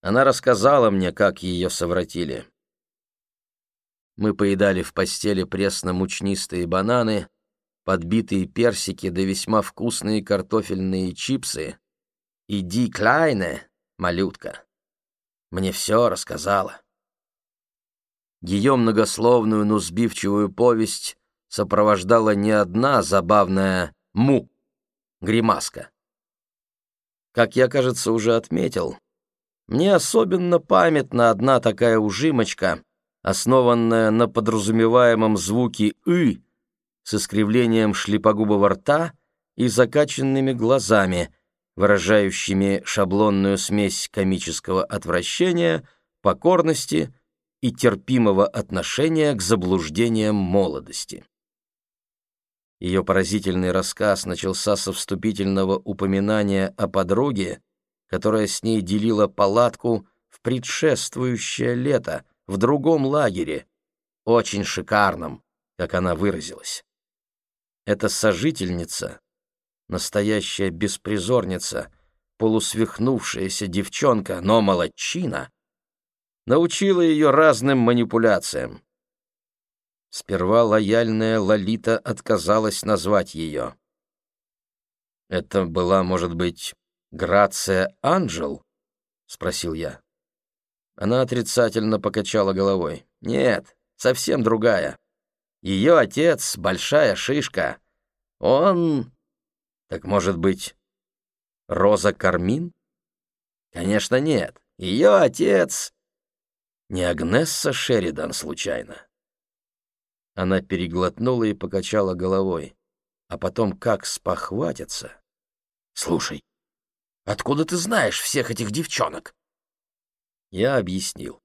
Она рассказала мне, как ее совратили. Мы поедали в постели пресно-мучнистые бананы, подбитые персики да весьма вкусные картофельные чипсы. И Ди Клайне, малютка, мне все рассказала. Ее многословную, но сбивчивую повесть сопровождала не одна забавная «му» — гримаска. Как я, кажется, уже отметил, мне особенно памятна одна такая ужимочка, основанная на подразумеваемом звуке «ы» с искривлением шлепогубого рта и закачанными глазами, выражающими шаблонную смесь комического отвращения, покорности и терпимого отношения к заблуждениям молодости. Ее поразительный рассказ начался со вступительного упоминания о подруге, которая с ней делила палатку в предшествующее лето в другом лагере, очень шикарном, как она выразилась. Эта сожительница, настоящая беспризорница, полусвихнувшаяся девчонка, но молодчина, научила ее разным манипуляциям. Сперва лояльная Лолита отказалась назвать ее. «Это была, может быть, Грация Анджел?» — спросил я. Она отрицательно покачала головой. «Нет, совсем другая. Ее отец — большая шишка. Он... Так, может быть, Роза Кармин? Конечно, нет. Ее отец... Не Агнесса Шеридан, случайно?» Она переглотнула и покачала головой, а потом как спохватится. «Слушай, откуда ты знаешь всех этих девчонок?» Я объяснил.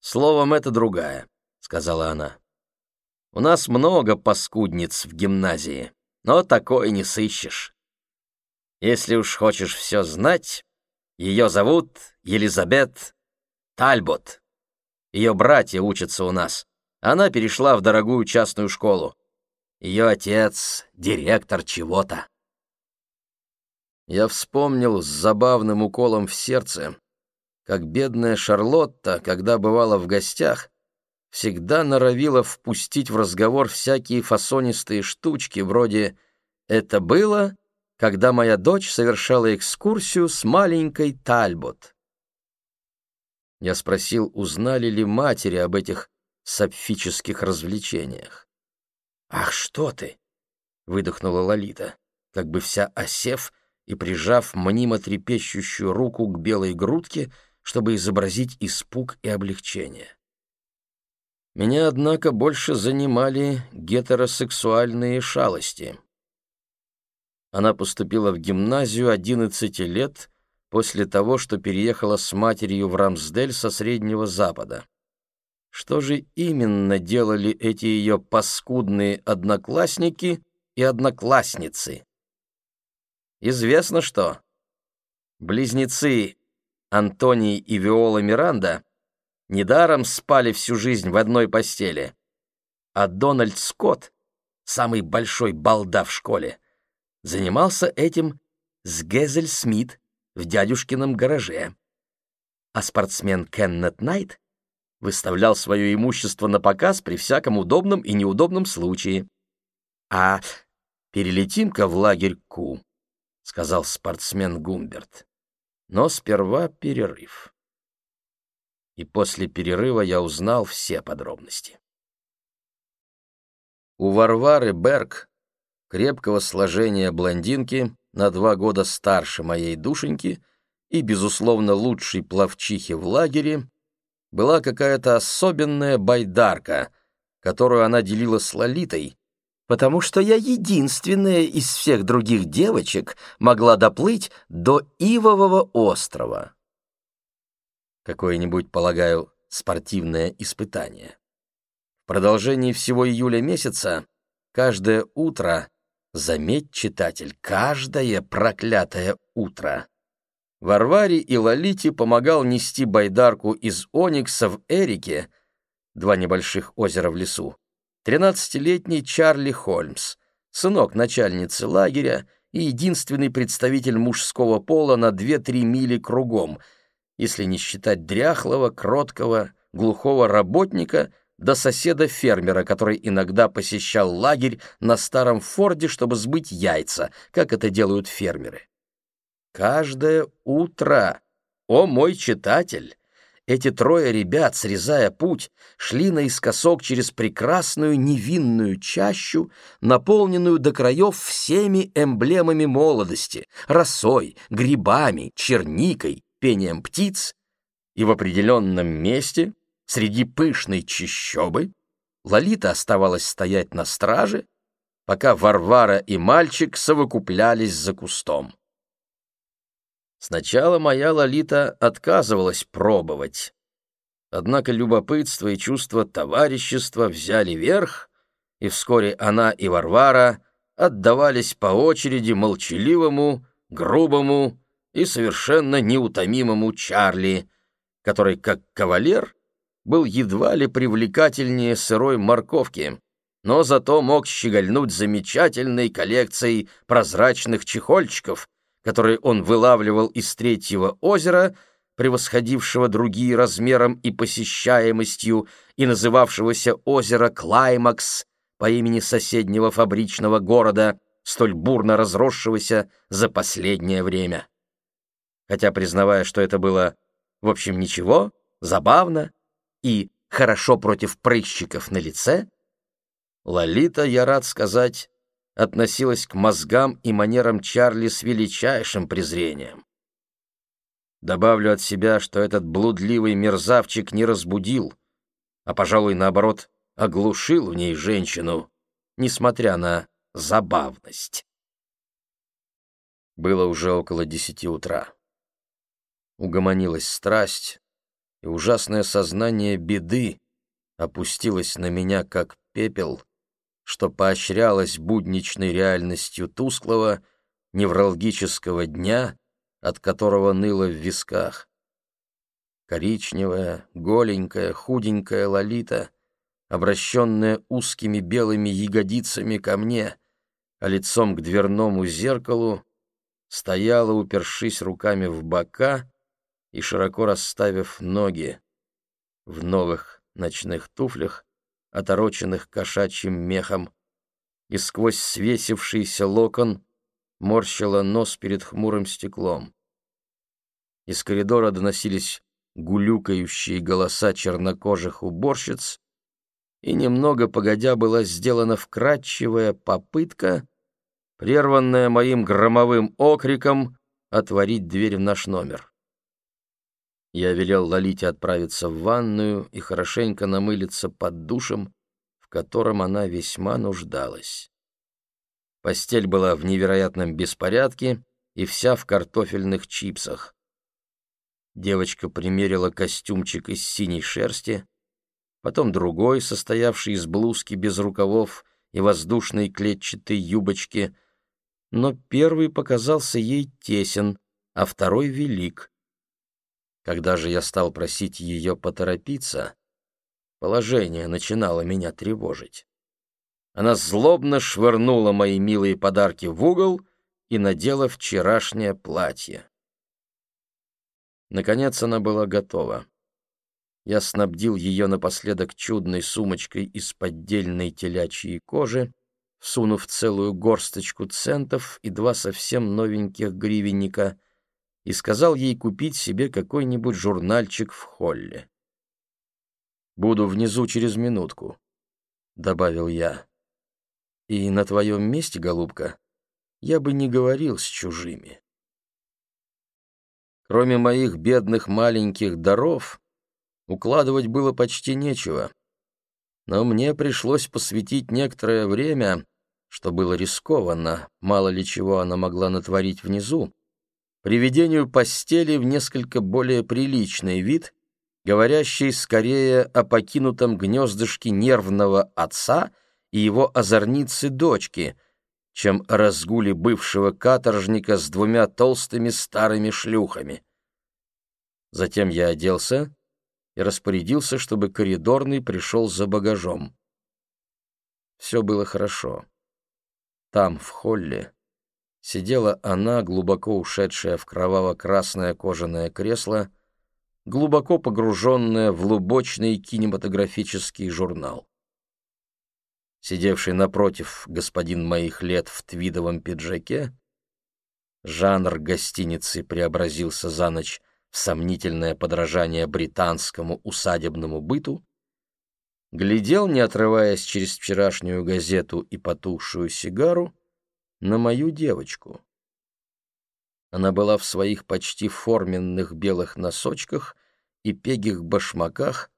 «Словом, это другая», — сказала она. «У нас много паскудниц в гимназии, но такой не сыщешь. Если уж хочешь все знать, ее зовут Елизабет Тальбот. Ее братья учатся у нас. Она перешла в дорогую частную школу. Ее отец — директор чего-то. Я вспомнил с забавным уколом в сердце, как бедная Шарлотта, когда бывала в гостях, всегда норовила впустить в разговор всякие фасонистые штучки, вроде «это было, когда моя дочь совершала экскурсию с маленькой Тальбот». Я спросил, узнали ли матери об этих сапфических развлечениях. «Ах, что ты!» — выдохнула Лолита, как бы вся осев и прижав мнимо трепещущую руку к белой грудке, чтобы изобразить испуг и облегчение. Меня, однако, больше занимали гетеросексуальные шалости. Она поступила в гимназию 11 лет после того, что переехала с матерью в Рамсдель со Среднего Запада. Что же именно делали эти ее паскудные одноклассники и одноклассницы? Известно что. Близнецы Антоний и Виола Миранда недаром спали всю жизнь в одной постели, а Дональд Скотт, самый большой балда в школе, занимался этим с Гезель Смит в дядюшкином гараже. А спортсмен Кеннет Найт выставлял свое имущество на показ при всяком удобном и неудобном случае. «А перелетим-ка в лагерь Ку», — сказал спортсмен Гумберт. «Но сперва перерыв». И после перерыва я узнал все подробности. У Варвары Берг, крепкого сложения блондинки, на два года старше моей душеньки и, безусловно, лучшей плавчихи в лагере, была какая-то особенная байдарка, которую она делила с Лолитой, потому что я единственная из всех других девочек могла доплыть до Ивового острова. Какое-нибудь, полагаю, спортивное испытание. В продолжении всего июля месяца каждое утро, заметь, читатель, каждое проклятое утро — Варваре и Лолите помогал нести байдарку из Оникса в Эрике, два небольших озера в лесу, тринадцатилетний Чарли Холмс, сынок начальницы лагеря и единственный представитель мужского пола на две-три мили кругом, если не считать дряхлого, кроткого, глухого работника до соседа-фермера, который иногда посещал лагерь на старом форде, чтобы сбыть яйца, как это делают фермеры. Каждое утро, о мой читатель, эти трое ребят, срезая путь, шли наискосок через прекрасную невинную чащу, наполненную до краев всеми эмблемами молодости — росой, грибами, черникой, пением птиц, и в определенном месте, среди пышной чащобы, Лолита оставалась стоять на страже, пока Варвара и мальчик совокуплялись за кустом. Сначала моя Лолита отказывалась пробовать. Однако любопытство и чувство товарищества взяли верх, и вскоре она и Варвара отдавались по очереди молчаливому, грубому и совершенно неутомимому Чарли, который, как кавалер, был едва ли привлекательнее сырой морковки, но зато мог щегольнуть замечательной коллекцией прозрачных чехольчиков, которые он вылавливал из третьего озера, превосходившего другие размером и посещаемостью, и называвшегося озеро Клаймакс по имени соседнего фабричного города, столь бурно разросшегося за последнее время. Хотя, признавая, что это было, в общем, ничего, забавно и хорошо против прыщиков на лице, Лолита, я рад сказать, относилась к мозгам и манерам Чарли с величайшим презрением. Добавлю от себя, что этот блудливый мерзавчик не разбудил, а, пожалуй, наоборот, оглушил в ней женщину, несмотря на забавность. Было уже около десяти утра. Угомонилась страсть, и ужасное сознание беды опустилось на меня, как пепел, что поощрялось будничной реальностью тусклого, невралгического дня, от которого ныло в висках. Коричневая, голенькая, худенькая Лолита, обращенная узкими белыми ягодицами ко мне, а лицом к дверному зеркалу, стояла, упершись руками в бока и широко расставив ноги в новых ночных туфлях, отороченных кошачьим мехом, и сквозь свесившийся локон морщила нос перед хмурым стеклом. Из коридора доносились гулюкающие голоса чернокожих уборщиц, и немного погодя была сделана вкрадчивая попытка, прерванная моим громовым окриком, отворить дверь в наш номер. Я велел Лолите отправиться в ванную и хорошенько намылиться под душем, в котором она весьма нуждалась. Постель была в невероятном беспорядке и вся в картофельных чипсах. Девочка примерила костюмчик из синей шерсти, потом другой, состоявший из блузки без рукавов и воздушной клетчатой юбочки, но первый показался ей тесен, а второй велик. Когда же я стал просить ее поторопиться, положение начинало меня тревожить. Она злобно швырнула мои милые подарки в угол и надела вчерашнее платье. Наконец она была готова. Я снабдил ее напоследок чудной сумочкой из поддельной телячьей кожи, всунув целую горсточку центов и два совсем новеньких гривенника — и сказал ей купить себе какой-нибудь журнальчик в холле. «Буду внизу через минутку», — добавил я. «И на твоем месте, голубка, я бы не говорил с чужими». Кроме моих бедных маленьких даров, укладывать было почти нечего, но мне пришлось посвятить некоторое время, что было рискованно, мало ли чего она могла натворить внизу, приведению постели в несколько более приличный вид, говорящий скорее о покинутом гнездышке нервного отца и его озорницы дочки, чем о разгуле бывшего каторжника с двумя толстыми старыми шлюхами. Затем я оделся и распорядился, чтобы коридорный пришел за багажом. Все было хорошо. Там, в холле, сидела она, глубоко ушедшая в кроваво-красное кожаное кресло, глубоко погруженная в лубочный кинематографический журнал. Сидевший напротив господин моих лет в твидовом пиджаке, жанр гостиницы преобразился за ночь в сомнительное подражание британскому усадебному быту, глядел, не отрываясь через вчерашнюю газету и потухшую сигару, на мою девочку. Она была в своих почти форменных белых носочках и пегих башмаках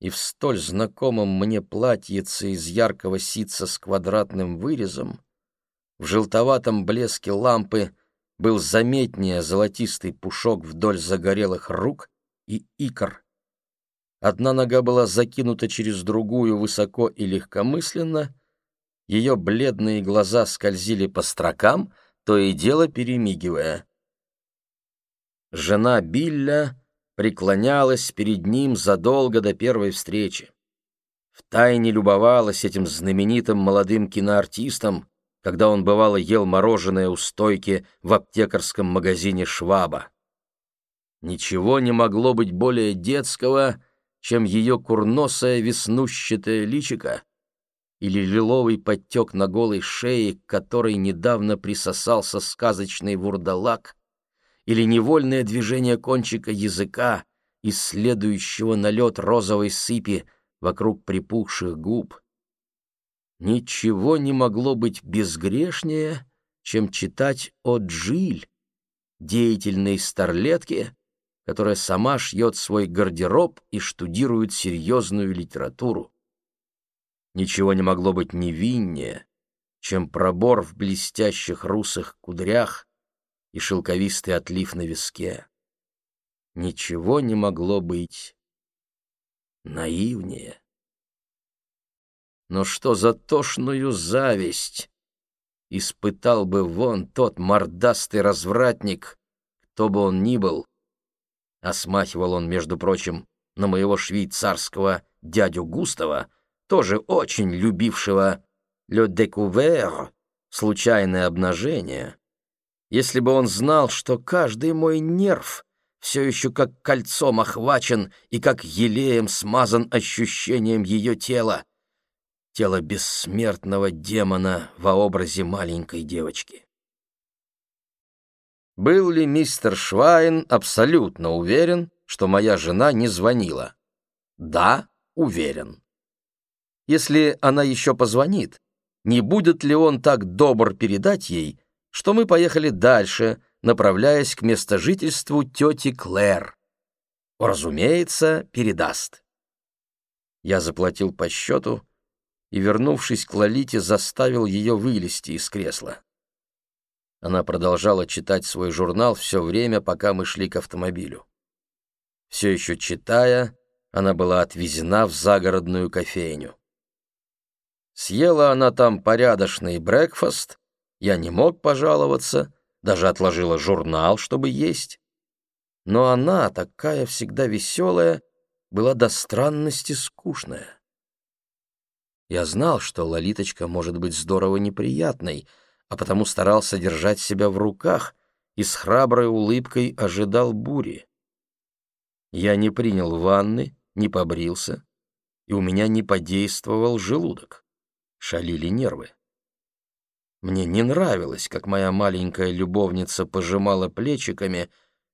и в столь знакомом мне платьице из яркого ситца с квадратным вырезом, в желтоватом блеске лампы был заметнее золотистый пушок вдоль загорелых рук и икр. Одна нога была закинута через другую высоко и легкомысленно, ее бледные глаза скользили по строкам, то и дело перемигивая. Жена Билля преклонялась перед ним задолго до первой встречи. Втайне любовалась этим знаменитым молодым киноартистом, когда он бывало ел мороженое у стойки в аптекарском магазине «Шваба». Ничего не могло быть более детского, чем ее курносое веснущатое личико, или лиловый подтек на голой шее, к которой недавно присосался сказочный вурдалак, или невольное движение кончика языка, исследующего налет розовой сыпи вокруг припухших губ. Ничего не могло быть безгрешнее, чем читать о Джиль, деятельной старлетке, которая сама шьет свой гардероб и штудирует серьезную литературу. Ничего не могло быть невиннее, чем пробор в блестящих русых кудрях и шелковистый отлив на виске. Ничего не могло быть наивнее. Но что за тошную зависть испытал бы вон тот мордастый развратник, кто бы он ни был, а он, между прочим, на моего швейцарского дядю Густава, тоже очень любившего «le découvert» — случайное обнажение, если бы он знал, что каждый мой нерв все еще как кольцом охвачен и как елеем смазан ощущением ее тела, тело бессмертного демона во образе маленькой девочки. Был ли мистер Швайн абсолютно уверен, что моя жена не звонила? Да, уверен. Если она еще позвонит, не будет ли он так добр передать ей, что мы поехали дальше, направляясь к местожительству тети Клэр? Разумеется, передаст. Я заплатил по счету и, вернувшись к Лолите, заставил ее вылезти из кресла. Она продолжала читать свой журнал все время, пока мы шли к автомобилю. Все еще читая, она была отвезена в загородную кофейню. Съела она там порядочный брекфаст, я не мог пожаловаться, даже отложила журнал, чтобы есть. Но она, такая всегда веселая, была до странности скучная. Я знал, что Лолиточка может быть здорово неприятной, а потому старался держать себя в руках и с храброй улыбкой ожидал бури. Я не принял ванны, не побрился, и у меня не подействовал желудок шалили нервы. Мне не нравилось, как моя маленькая любовница пожимала плечиками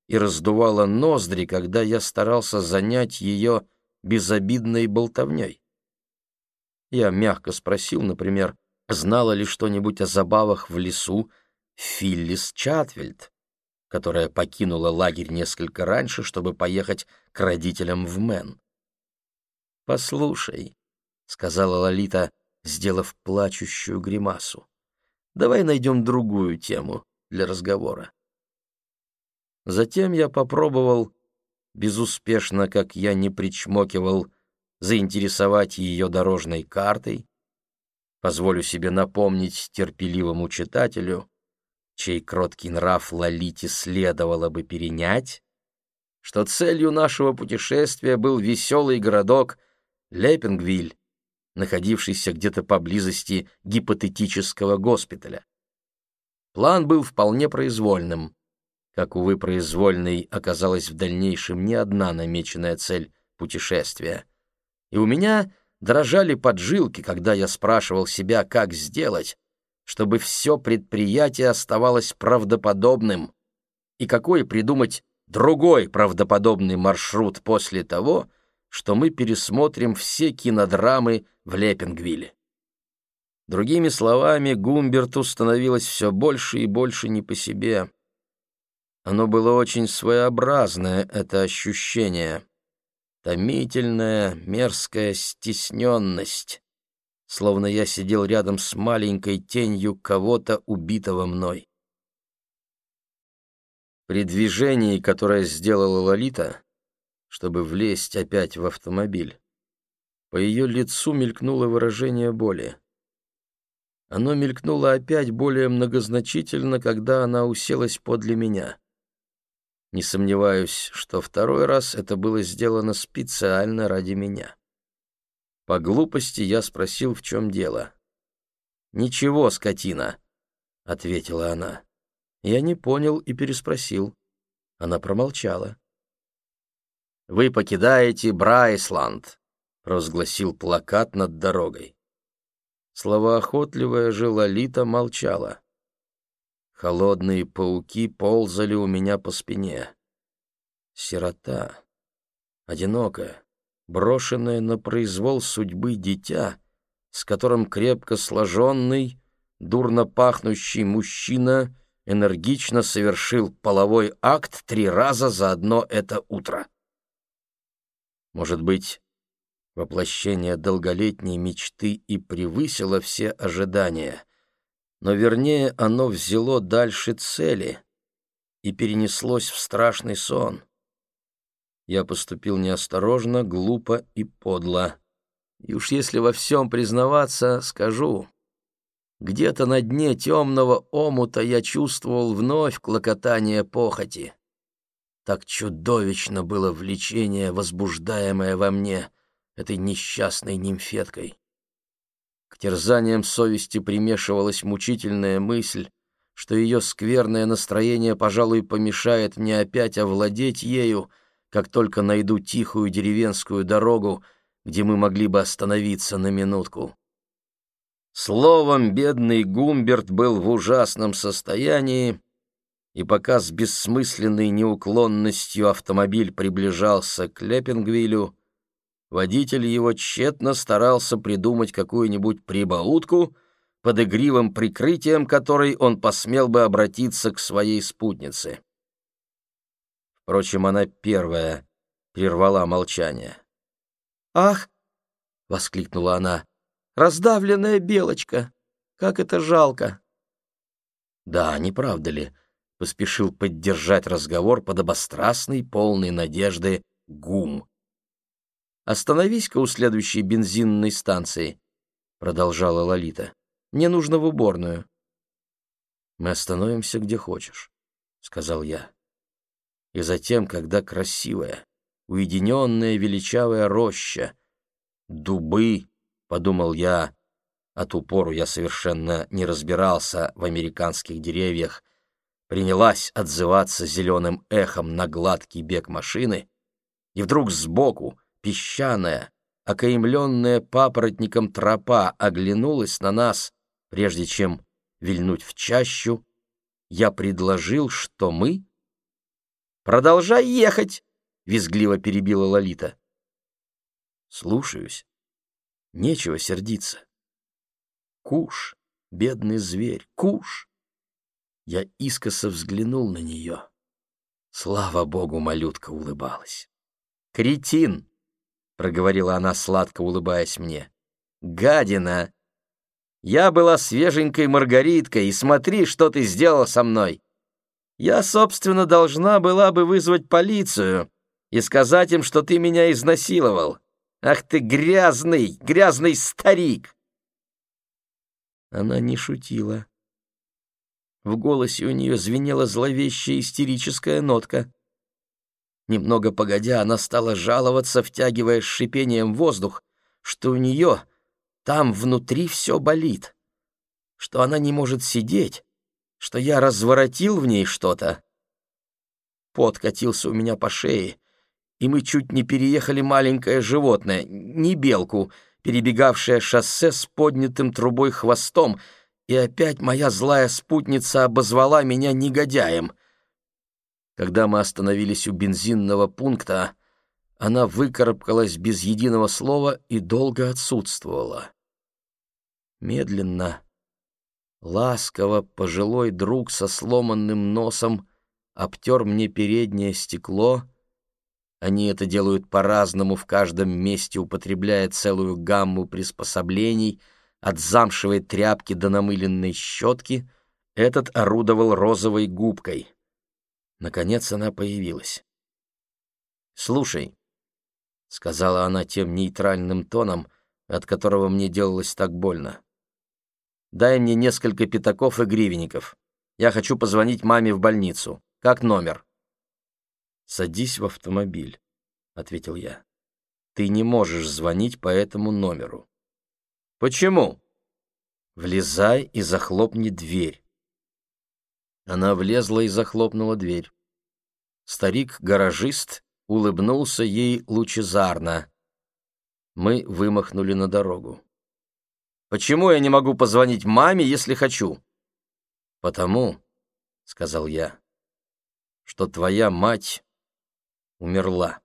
и раздувала ноздри, когда я старался занять ее безобидной болтовней. Я мягко спросил, например, знала ли что-нибудь о забавах в лесу Филлис Чатвельд, которая покинула лагерь несколько раньше, чтобы поехать к родителям в Мэн. «Послушай», — сказала Лолита, сделав плачущую гримасу. «Давай найдем другую тему для разговора». Затем я попробовал, безуспешно, как я ни причмокивал, заинтересовать ее дорожной картой. Позволю себе напомнить терпеливому читателю, чей кроткий нрав Лолите следовало бы перенять, что целью нашего путешествия был веселый городок Лепингвиль, находившийся где-то поблизости гипотетического госпиталя. План был вполне произвольным. как, увы, произвольной оказалась в дальнейшем не одна намеченная цель путешествия. И у меня дрожали поджилки, когда я спрашивал себя, как сделать, чтобы все предприятие оставалось правдоподобным, и какой придумать другой правдоподобный маршрут после того, что мы пересмотрим все кинодрамы в Лепингвилле. Другими словами, Гумберту становилось все больше и больше не по себе. Оно было очень своеобразное, это ощущение. Томительная, мерзкая стесненность, словно я сидел рядом с маленькой тенью кого-то убитого мной. При движении, которое сделала Лолита, чтобы влезть опять в автомобиль, по ее лицу мелькнуло выражение боли. Оно мелькнуло опять более многозначительно, когда она уселась подле меня. Не сомневаюсь, что второй раз это было сделано специально ради меня. По глупости я спросил, в чем дело. «Ничего, скотина», — ответила она. Я не понял и переспросил. Она промолчала. «Вы покидаете Брайсланд», — провозгласил плакат над дорогой. Словоохотливая же Лолита молчала. Холодные пауки ползали у меня по спине. Сирота, одинокая, брошенное на произвол судьбы дитя, с которым крепко сложенный, дурно пахнущий мужчина энергично совершил половой акт три раза за одно это утро. Может быть, воплощение долголетней мечты и превысило все ожидания, но вернее оно взяло дальше цели и перенеслось в страшный сон. Я поступил неосторожно, глупо и подло. И уж если во всем признаваться, скажу. Где-то на дне темного омута я чувствовал вновь клокотание похоти. Так чудовищно было влечение, возбуждаемое во мне этой несчастной нимфеткой. К терзаниям совести примешивалась мучительная мысль, что ее скверное настроение, пожалуй, помешает мне опять овладеть ею, как только найду тихую деревенскую дорогу, где мы могли бы остановиться на минутку. Словом, бедный Гумберт был в ужасном состоянии, и пока с бессмысленной неуклонностью автомобиль приближался к Леппингвилю, водитель его тщетно старался придумать какую-нибудь прибаутку, под игривым прикрытием которой он посмел бы обратиться к своей спутнице. Впрочем, она первая прервала молчание. «Ах!» — воскликнула она. «Раздавленная белочка! Как это жалко!» «Да, не правда ли?» — поспешил поддержать разговор подобострастный, полный надежды гум. «Остановись-ка у следующей бензинной станции», — продолжала Лолита. «Мне нужно в уборную». «Мы остановимся где хочешь», — сказал я. И затем, когда красивая, уединенная величавая роща, дубы, — подумал я, а ту пору я совершенно не разбирался в американских деревьях, принялась отзываться зеленым эхом на гладкий бег машины, и вдруг сбоку, песчаная, окаемленная папоротником тропа оглянулась на нас, прежде чем вильнуть в чащу, я предложил, что мы Продолжай ехать, визгливо перебила Лолита. Слушаюсь. Нечего сердиться. Куш, бедный зверь, куш. Я искоса взглянул на нее. Слава богу, малютка улыбалась. «Кретин!» — проговорила она, сладко улыбаясь мне. «Гадина! Я была свеженькой Маргариткой, и смотри, что ты сделал со мной! Я, собственно, должна была бы вызвать полицию и сказать им, что ты меня изнасиловал. Ах ты грязный, грязный старик!» Она не шутила. В голосе у нее звенела зловещая истерическая нотка. Немного погодя, она стала жаловаться, втягивая с шипением воздух, что у нее там внутри все болит, что она не может сидеть, что я разворотил в ней что-то. Пот катился у меня по шее, и мы чуть не переехали маленькое животное, не белку, перебегавшее шоссе с поднятым трубой хвостом, и опять моя злая спутница обозвала меня негодяем. Когда мы остановились у бензинного пункта, она выкарабкалась без единого слова и долго отсутствовала. Медленно, ласково пожилой друг со сломанным носом обтер мне переднее стекло. Они это делают по-разному в каждом месте, употребляя целую гамму приспособлений, от замшевой тряпки до намыленной щетки. Этот орудовал розовой губкой. Наконец она появилась. «Слушай», — сказала она тем нейтральным тоном, от которого мне делалось так больно, — «дай мне несколько пятаков и гривенников. Я хочу позвонить маме в больницу. Как номер?» «Садись в автомобиль», — ответил я. «Ты не можешь звонить по этому номеру». «Почему?» «Влезай и захлопни дверь». Она влезла и захлопнула дверь. Старик-гаражист улыбнулся ей лучезарно. Мы вымахнули на дорогу. «Почему я не могу позвонить маме, если хочу?» «Потому», — сказал я, что твоя мать умерла.